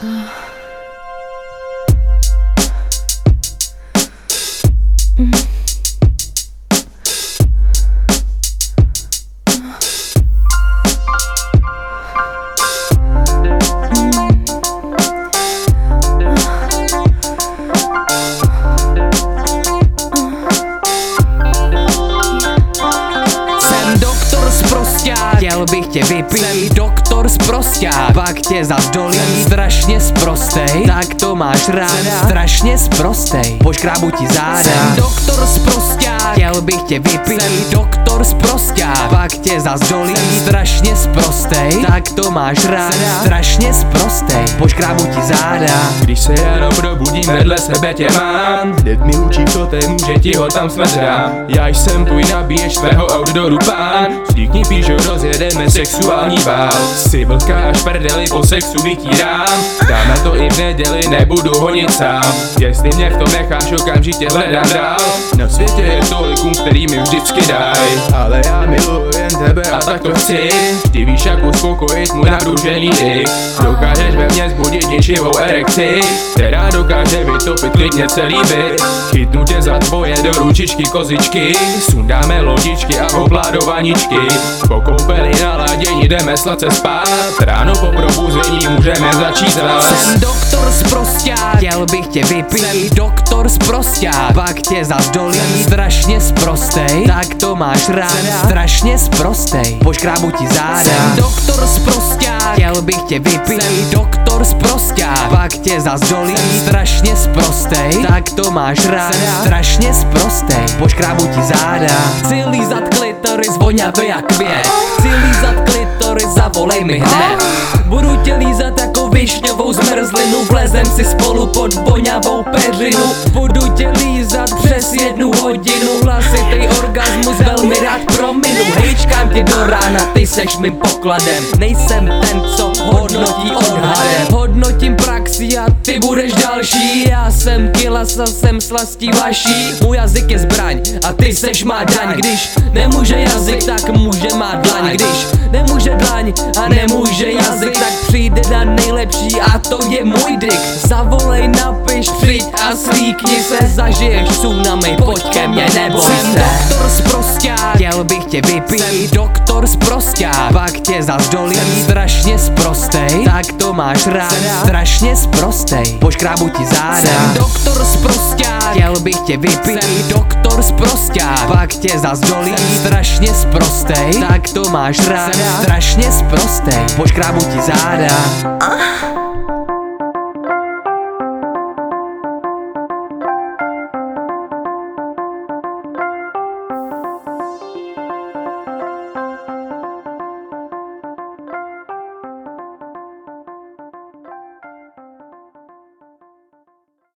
Jsem tě vypít Jsem doktor z prosťák, pak tě zas dolím Strašně sprostej, tak to máš ráda. Strašně sprostej, poškrábu ti záda. Jsem doktor z prosťák, chtěl bych tě vypít. Jsem doktor z prosťák, pak tě zas dolím Strašně sprostej, tak to máš ráda Strašně sprostej, poškrábu ti záda. Když se ráno probudím, vedle sebe tě mám. Hned mi učí, co te může ti ho tam smrdrám Já jsem tvůj nabíješ svého outdooru pán. Všichni píšou, rozjedeme sexuální bál. Si vlka až prdeli po sexu vytírám Dám na to i v neděli, nebudu honit sám. Jestli mě v tom necháš, okamžitě hledám dál. Na světě je tolikům, který mi vždycky daj. Ale já miluji tebe a tak to chci. Ty víš, jak uspokojit můj nadružený dyk Dokážeš ve mně zbudit ničivou erekci. Která dokáže vytopit klidně celý byt. Chytnu tě za tvoje do ručičky kozičky. Sundáme lodičky a opládovaničky. Po koupeli na ladění jdeme sladce spát. Ráno po probuzení můžeme začít rád Jsem doktor z prosťák, chtěl bych tě vypít. Jsem doktor z prosťák, pak tě zas dolím Strašně sprostej, tak to máš rád Strašně sprostej, poškrábu ti záda. Jsem doktor z prosťák, chtěl bych tě vypít. Jsem doktor z prosťák, pak tě zas dolím Strašně sprostej, tak to máš rád. Strašně sprostej, poškrábu ti záda. Chci lízat klitoris voňavý jak květ Chci lízat klitoris, zavolej mi hned. Budu tě lízat jako višňovou zmrzlinu. Vlezem si spolu pod voňavou pedlinu. Budu tě lízat přes jednu hodinu. Hlasitý orgasmus velmi rád prominu Tě do rána, ty seš mým pokladem. Nejsem ten, co hodnotí odhadem. Hodnotím praxi a ty budeš další. Já jsem kilasa, jsem slastí vaší. Můj jazyk je zbraň a ty seš má daň. Když nemůže jazyk, tak může má dlaň. Když nemůže dlaň a nemůže jazyk Tak přijde na nejlepší a to je můj dyk Zavolej, napiš, přijď a slíkni se Zažiješ tsunami, pojď ke mně, neboj Jsem doktor z prosťák, chtěl bych tě vypít. Jsem doktor z prosťák, pak tě zas dolím Strašně sprostej, tak to máš rád. Strašně sprostej, poškrábu ti záda. Jsem doktor z prosťák, chtěl bych tě vypít. Jsem doktor z prosťák, pak tě zas dolím Strašně sprostej, tak to máš rád Strašně sprostej, poškrábu ti záda